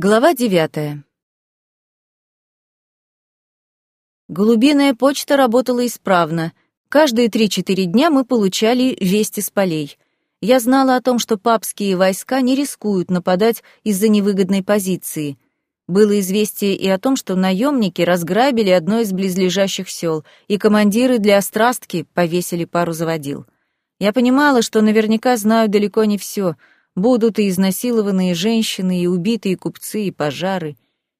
Глава девятая. Голубиная почта работала исправно. Каждые три-четыре дня мы получали вести с полей. Я знала о том, что папские войска не рискуют нападать из-за невыгодной позиции. Было известие и о том, что наемники разграбили одно из близлежащих сел, и командиры для острастки повесили пару заводил. Я понимала, что наверняка знаю далеко не все — Будут и изнасилованные женщины, и убитые купцы, и пожары.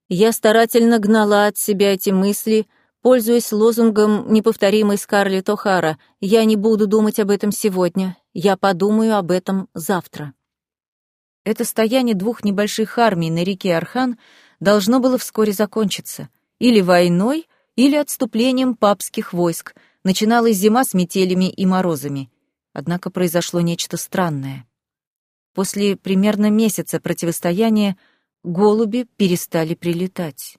Я старательно гнала от себя эти мысли, пользуясь лозунгом неповторимой Скарлетт О'Хара «Я не буду думать об этом сегодня, я подумаю об этом завтра». Это стояние двух небольших армий на реке Архан должно было вскоре закончиться. Или войной, или отступлением папских войск. Начиналась зима с метелями и морозами. Однако произошло нечто странное. После примерно месяца противостояния голуби перестали прилетать.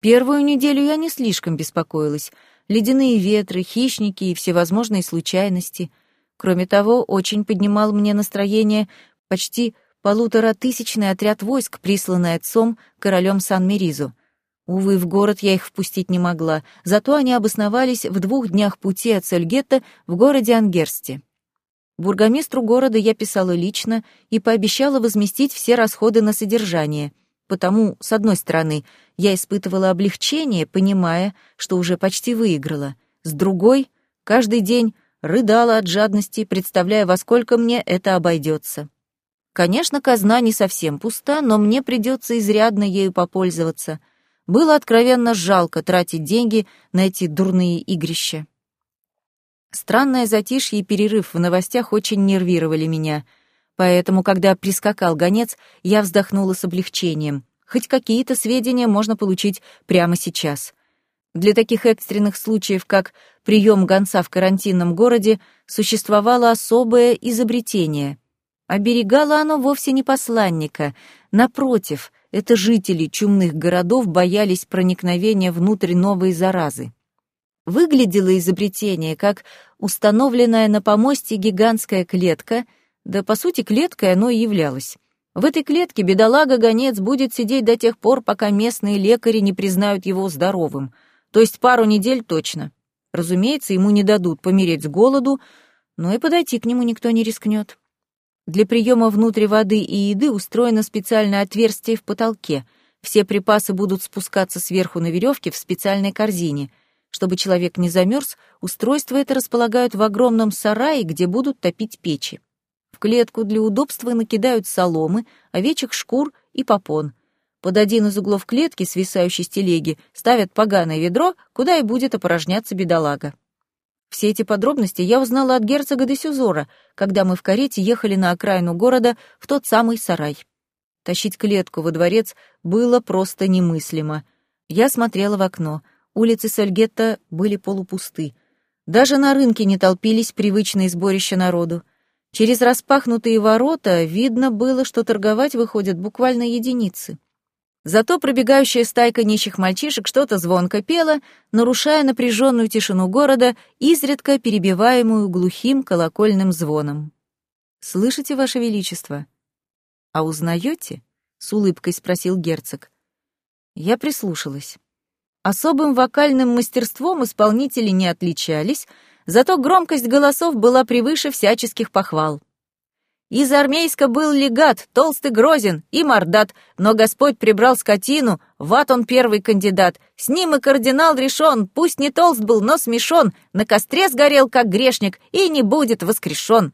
Первую неделю я не слишком беспокоилась. Ледяные ветры, хищники и всевозможные случайности. Кроме того, очень поднимал мне настроение почти полуторатысячный отряд войск, присланный отцом королем Сан-Меризу. Увы, в город я их впустить не могла, зато они обосновались в двух днях пути от Сельгетта в городе Ангерсте. Бургомистру города я писала лично и пообещала возместить все расходы на содержание. Потому, с одной стороны, я испытывала облегчение, понимая, что уже почти выиграла. С другой, каждый день рыдала от жадности, представляя, во сколько мне это обойдется. Конечно, казна не совсем пуста, но мне придется изрядно ею попользоваться. Было откровенно жалко тратить деньги на эти дурные игрища. Странное затишье и перерыв в новостях очень нервировали меня. Поэтому, когда прискакал гонец, я вздохнула с облегчением. Хоть какие-то сведения можно получить прямо сейчас. Для таких экстренных случаев, как прием гонца в карантинном городе, существовало особое изобретение. Оберегало оно вовсе не посланника. Напротив, это жители чумных городов боялись проникновения внутрь новой заразы. Выглядело изобретение как установленная на помосте гигантская клетка, да по сути клеткой оно и являлось. В этой клетке бедолага-гонец будет сидеть до тех пор, пока местные лекари не признают его здоровым, то есть пару недель точно. Разумеется, ему не дадут помереть с голоду, но и подойти к нему никто не рискнет. Для приема внутрь воды и еды устроено специальное отверстие в потолке. Все припасы будут спускаться сверху на веревке в специальной корзине — чтобы человек не замерз, устройство это располагают в огромном сарае, где будут топить печи. В клетку для удобства накидают соломы, овечьих шкур и попон. Под один из углов клетки, свисающей с телеги, ставят поганое ведро, куда и будет опорожняться бедолага. Все эти подробности я узнала от герцога де Сюзора, когда мы в карете ехали на окраину города в тот самый сарай. Тащить клетку во дворец было просто немыслимо. Я смотрела в окно — Улицы Сальгетта были полупусты. Даже на рынке не толпились привычные сборища народу. Через распахнутые ворота видно было, что торговать выходят буквально единицы. Зато пробегающая стайка нищих мальчишек что-то звонко пела, нарушая напряженную тишину города, изредка перебиваемую глухим колокольным звоном. «Слышите, Ваше Величество?» «А узнаете?» — с улыбкой спросил герцог. Я прислушалась. Особым вокальным мастерством исполнители не отличались, зато громкость голосов была превыше всяческих похвал. Из армейска был легат, толстый грозен и мордат, но Господь прибрал скотину, ват он первый кандидат. С ним и кардинал решен, пусть не толст был, но смешон, на костре сгорел, как грешник, и не будет воскрешен.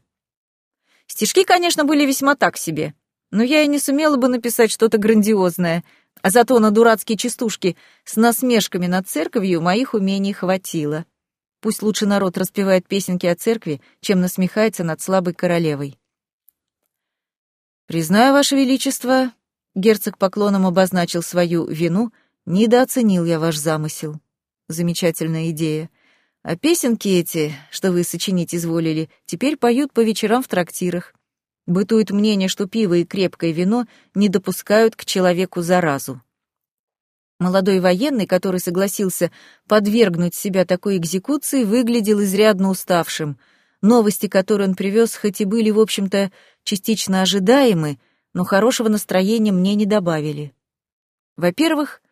Стишки, конечно, были весьма так себе, но я и не сумела бы написать что-то грандиозное — а зато на дурацкие частушки с насмешками над церковью моих умений хватило. Пусть лучше народ распевает песенки о церкви, чем насмехается над слабой королевой. «Признаю, Ваше Величество», — герцог поклоном обозначил свою вину, «недооценил я ваш замысел. Замечательная идея. А песенки эти, что вы сочинить изволили, теперь поют по вечерам в трактирах. Бытует мнение, что пиво и крепкое вино не допускают к человеку заразу. Молодой военный, который согласился подвергнуть себя такой экзекуции, выглядел изрядно уставшим. Новости, которые он привез, хоть и были, в общем-то, частично ожидаемы, но хорошего настроения мне не добавили. Во-первых,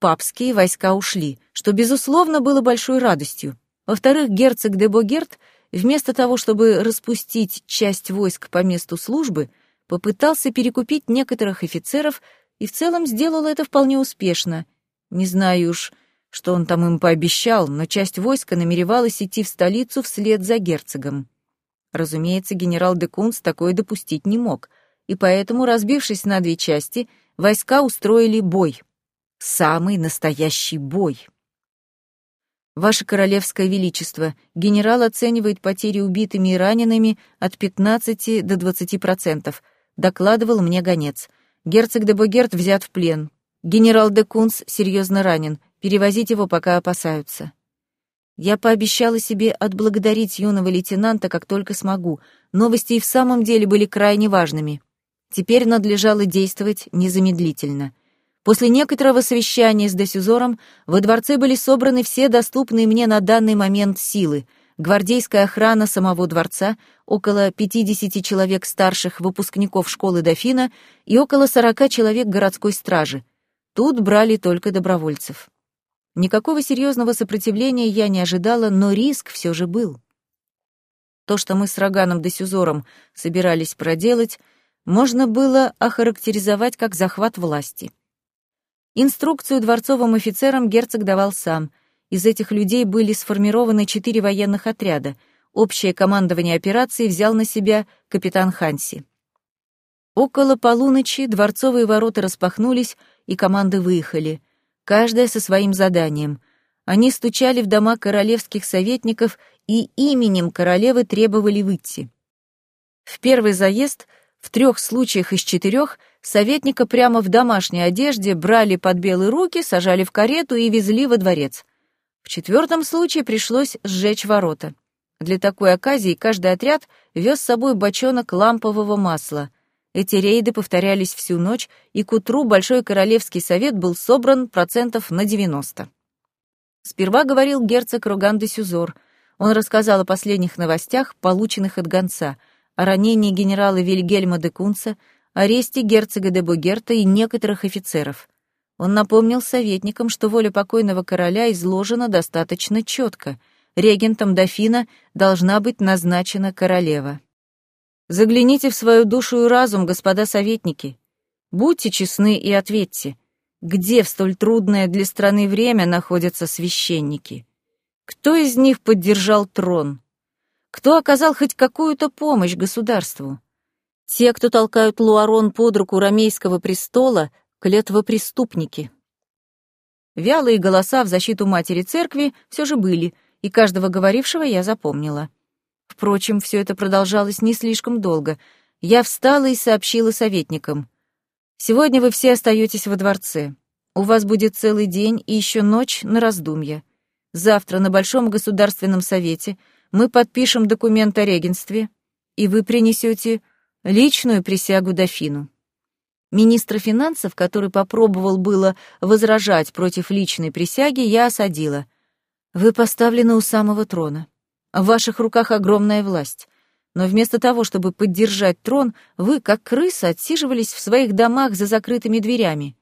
папские войска ушли, что, безусловно, было большой радостью. Во-вторых, герцог де Богерт, вместо того, чтобы распустить часть войск по месту службы, попытался перекупить некоторых офицеров и в целом сделал это вполне успешно. Не знаю уж, что он там им пообещал, но часть войска намеревалась идти в столицу вслед за герцогом. Разумеется, генерал де Кунц такое допустить не мог, и поэтому, разбившись на две части, войска устроили бой. Самый настоящий бой. Ваше Королевское Величество, генерал оценивает потери убитыми и ранеными от 15 до 20%, докладывал мне гонец. Герцог де Богерт взят в плен. Генерал де Кунц серьезно ранен. Перевозить его пока опасаются. Я пообещала себе отблагодарить юного лейтенанта, как только смогу. Новости и в самом деле были крайне важными. Теперь надлежало действовать незамедлительно. После некоторого совещания с Десюзором во дворце были собраны все доступные мне на данный момент силы. Гвардейская охрана самого дворца, около 50 человек старших выпускников школы дофина и около 40 человек городской стражи. Тут брали только добровольцев. Никакого серьезного сопротивления я не ожидала, но риск все же был. То, что мы с Роганом де Сюзором собирались проделать, можно было охарактеризовать как захват власти. Инструкцию дворцовым офицерам герцог давал сам. Из этих людей были сформированы четыре военных отряда. Общее командование операции взял на себя капитан Ханси. Около полуночи дворцовые ворота распахнулись, и команды выехали — каждая со своим заданием. Они стучали в дома королевских советников и именем королевы требовали выйти. В первый заезд, в трех случаях из четырех, советника прямо в домашней одежде брали под белые руки, сажали в карету и везли во дворец. В четвертом случае пришлось сжечь ворота. Для такой оказии каждый отряд вез с собой бочонок лампового масла. Эти рейды повторялись всю ночь, и к утру Большой Королевский совет был собран процентов на 90. Сперва говорил герцог Руган де Сюзор. Он рассказал о последних новостях, полученных от гонца, о ранении генерала Вильгельма де Кунца, аресте герцога де Бугерта и некоторых офицеров. Он напомнил советникам, что воля покойного короля изложена достаточно четко. Регентом дофина должна быть назначена королева. Загляните в свою душу и разум, господа советники. Будьте честны и ответьте, где в столь трудное для страны время находятся священники? Кто из них поддержал трон? Кто оказал хоть какую-то помощь государству? Те, кто толкают Луарон под руку ромейского престола, клетвопреступники. Вялые голоса в защиту матери церкви все же были, и каждого говорившего я запомнила. Впрочем, все это продолжалось не слишком долго. Я встала и сообщила советникам. «Сегодня вы все остаетесь во дворце. У вас будет целый день и еще ночь на раздумье. Завтра на Большом государственном совете мы подпишем документ о регенстве, и вы принесете личную присягу дофину». Министра финансов, который попробовал было возражать против личной присяги, я осадила. «Вы поставлены у самого трона. В ваших руках огромная власть. Но вместо того, чтобы поддержать трон, вы, как крысы, отсиживались в своих домах за закрытыми дверями.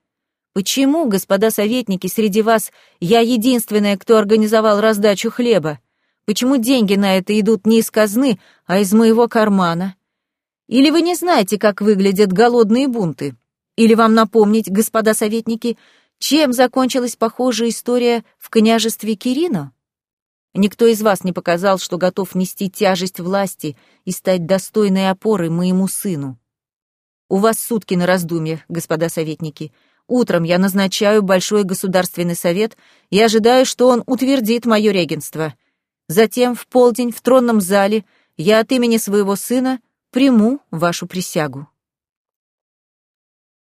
Почему, господа советники, среди вас я единственная, кто организовал раздачу хлеба? Почему деньги на это идут не из казны, а из моего кармана? Или вы не знаете, как выглядят голодные бунты? Или вам напомнить, господа советники, чем закончилась похожая история в княжестве Кирино? Никто из вас не показал, что готов нести тяжесть власти и стать достойной опорой моему сыну. У вас сутки на раздумье, господа советники. Утром я назначаю Большой Государственный Совет и ожидаю, что он утвердит мое регенство. Затем в полдень в тронном зале я от имени своего сына приму вашу присягу.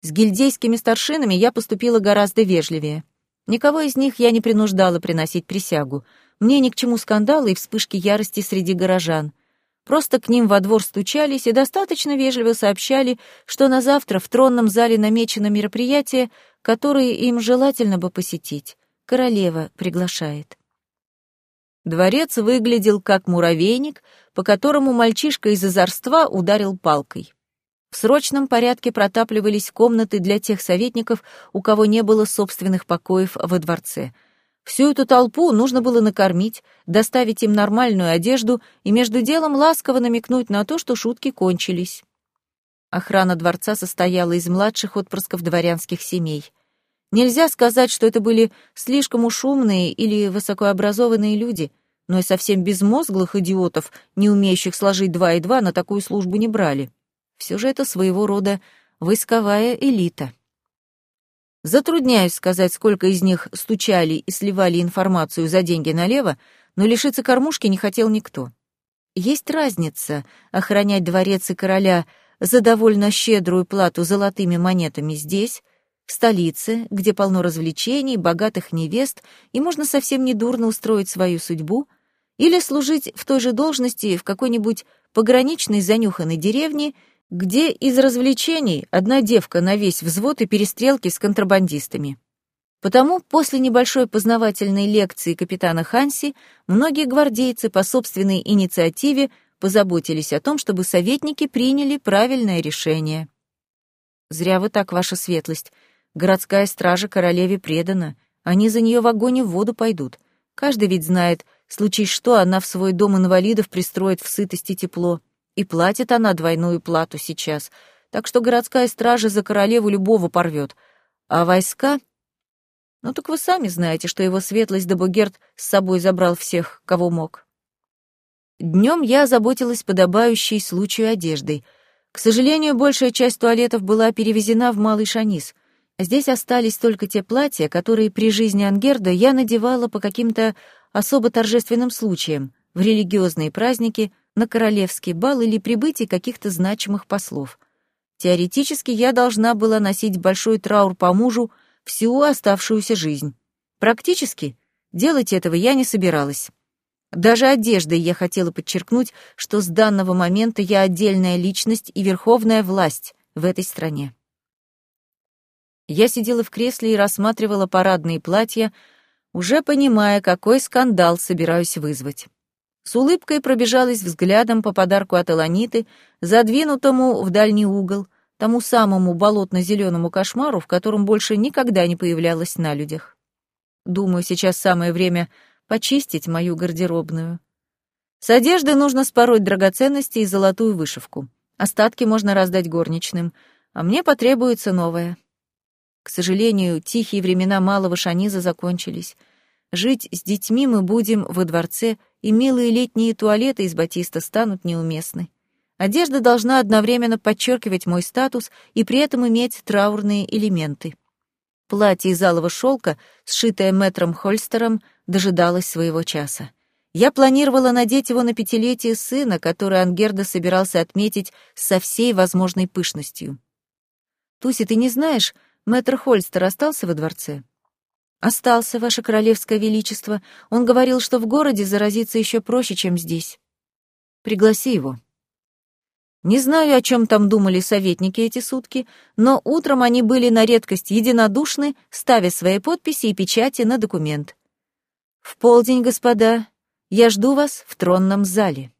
С гильдейскими старшинами я поступила гораздо вежливее. Никого из них я не принуждала приносить присягу — мне ни к чему скандалы и вспышки ярости среди горожан. Просто к ним во двор стучались и достаточно вежливо сообщали, что на завтра в тронном зале намечено мероприятие, которое им желательно бы посетить. Королева приглашает. Дворец выглядел как муравейник, по которому мальчишка из озорства ударил палкой. В срочном порядке протапливались комнаты для тех советников, у кого не было собственных покоев во дворце. Всю эту толпу нужно было накормить, доставить им нормальную одежду и между делом ласково намекнуть на то, что шутки кончились. Охрана дворца состояла из младших отпрысков дворянских семей. Нельзя сказать, что это были слишком уж умные или высокообразованные люди, но и совсем безмозглых идиотов, не умеющих сложить два и два, на такую службу не брали. Все же это своего рода войсковая элита. Затрудняюсь сказать, сколько из них стучали и сливали информацию за деньги налево, но лишиться кормушки не хотел никто. Есть разница охранять дворец и короля за довольно щедрую плату золотыми монетами здесь, в столице, где полно развлечений, богатых невест, и можно совсем недурно устроить свою судьбу, или служить в той же должности в какой-нибудь пограничной занюханной деревне где из развлечений одна девка на весь взвод и перестрелки с контрабандистами. Потому после небольшой познавательной лекции капитана Ханси многие гвардейцы по собственной инициативе позаботились о том, чтобы советники приняли правильное решение. «Зря вы так, ваша светлость. Городская стража королеве предана. Они за нее в огонь и в воду пойдут. Каждый ведь знает, случись что, она в свой дом инвалидов пристроит в сытости тепло. И платит она двойную плату сейчас, так что городская стража за королеву любого порвет. А войска... Ну так вы сами знаете, что его светлость Дабугерт с собой забрал всех, кого мог. Днем я озаботилась подобающей случаю одеждой. К сожалению, большая часть туалетов была перевезена в Малый Шанис. Здесь остались только те платья, которые при жизни Ангерда я надевала по каким-то особо торжественным случаям, в религиозные праздники — на королевский бал или прибытие каких-то значимых послов. Теоретически я должна была носить большой траур по мужу всю оставшуюся жизнь. Практически делать этого я не собиралась. Даже одеждой я хотела подчеркнуть, что с данного момента я отдельная личность и верховная власть в этой стране. Я сидела в кресле и рассматривала парадные платья, уже понимая, какой скандал собираюсь вызвать. С улыбкой пробежалась взглядом по подарку от Эланиты, задвинутому в дальний угол, тому самому болотно-зеленому кошмару, в котором больше никогда не появлялась на людях. Думаю, сейчас самое время почистить мою гардеробную. С одежды нужно спороть драгоценности и золотую вышивку. Остатки можно раздать горничным, а мне потребуется новая. К сожалению, тихие времена малого Шаниза закончились — Жить с детьми мы будем во дворце, и милые летние туалеты из батиста станут неуместны. Одежда должна одновременно подчеркивать мой статус и при этом иметь траурные элементы. Платье из алого шелка, сшитое мэтром Хольстером, дожидалось своего часа. Я планировала надеть его на пятилетие сына, который Ангерда собирался отметить со всей возможной пышностью. «Туси, ты не знаешь, мэтр Хольстер остался во дворце?» «Остался, Ваше Королевское Величество. Он говорил, что в городе заразиться еще проще, чем здесь. Пригласи его». Не знаю, о чем там думали советники эти сутки, но утром они были на редкость единодушны, ставя свои подписи и печати на документ. «В полдень, господа, я жду вас в тронном зале».